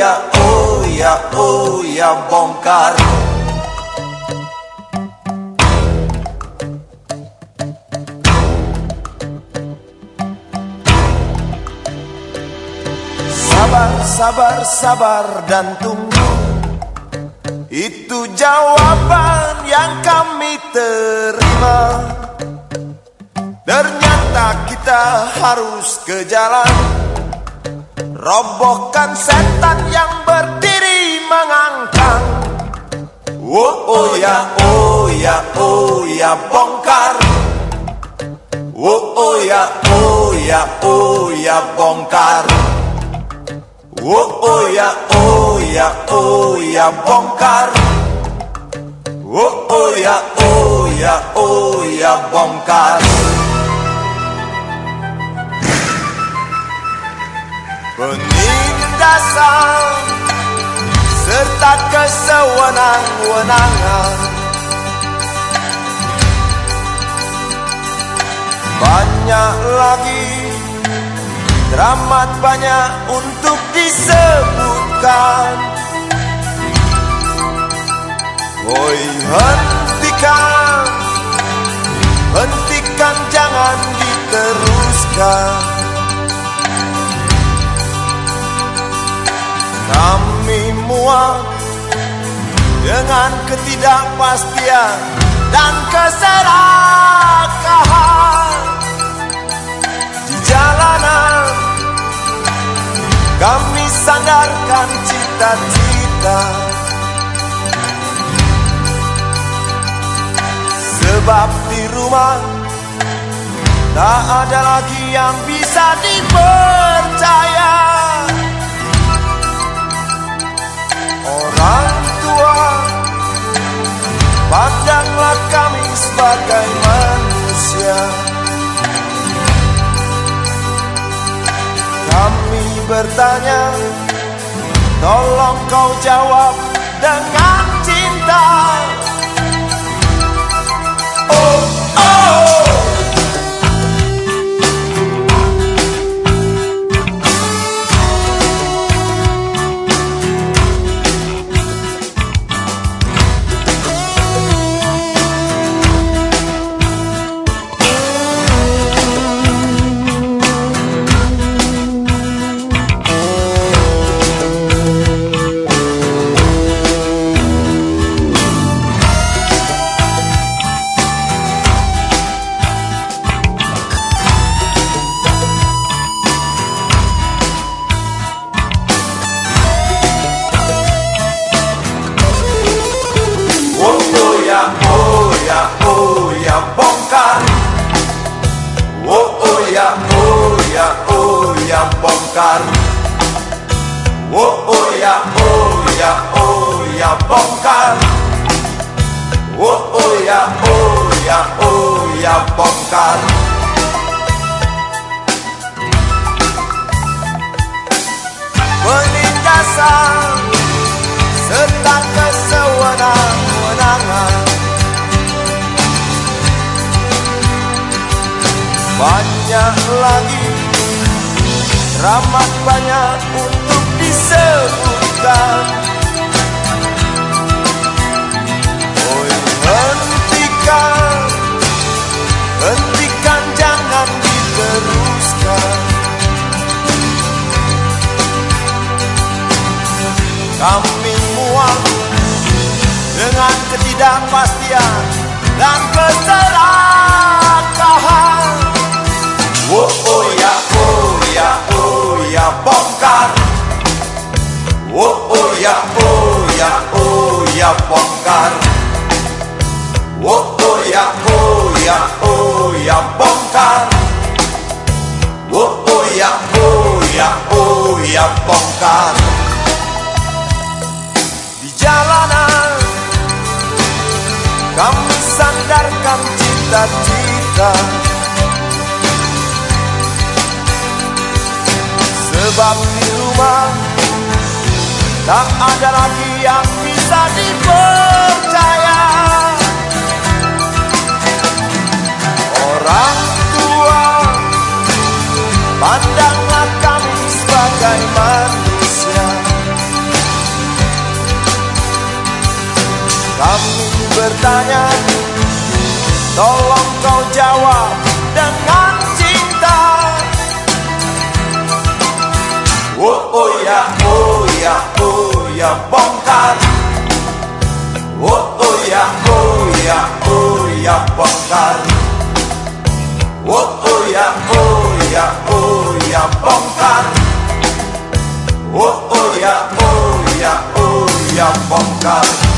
ya, oh ya, oh ya, bongkar. Sabar, sabar, sabar dan tunggu. Itu jawaban yang kami terima. Ternyata kita harus ke jalan Robohkan setan yang berdiri mengangkang Oh, oh ya, oh ya, oh ya, bongkar Oh, oh ya, oh ya, oh ya, bongkar Oh, oh ya, oh ya, oh ya, bongkar Oh, oh ya, oh ya, oh ya, bongkar Penindasan Serta kesewenang-wenangan. Banyak lagi Teramat banyak untuk disebutkan. Woi hentikan Hentikan jangan diteruskan Kami muak Dengan ketidakpastian Dan keserakahan. Di jalanan Kami sandarkan cita-cita. Sebab di rumah Tak ada lagi yang bisa dipercaya bertanya Tolong kau jawab dengan cinta oh ya, bongkar. Oh, oh ya, oh ya, oh ya, bongkar. Oh, oh ya, oh ya, oh ya, bongkar. Oh, oh ya, oh ya, oh ya, bongkar. Penindasan Banyak lagi. Teramat banyak untuk disebutkan Oi hentikan. Hentikan jangan diteruskan. Kami muak dengan ketidakpastian dan keserakahan. bongkar. Oh oh ya oh ya oh ya bongkar. Oh oh ya oh ya oh ya bongkar. Oh oh ya oh ya oh ya bongkar. Di jalanan kami sandarkan cita-cita. Sebab di rumah. Tak ada lagi yang bisa dipercaya. Orang tua Pandanglah kami sebagai manusia. Kami bertanya Tolong kau jawab dengan Oh oh yeah, oh yeah, oh ya bongkar Oh oh yeah, oh yeah, oh ya bongkar Oh oh yeah, oh yeah, oh ya bongkar Oh oh yeah, oh yeah, oh ya bongkar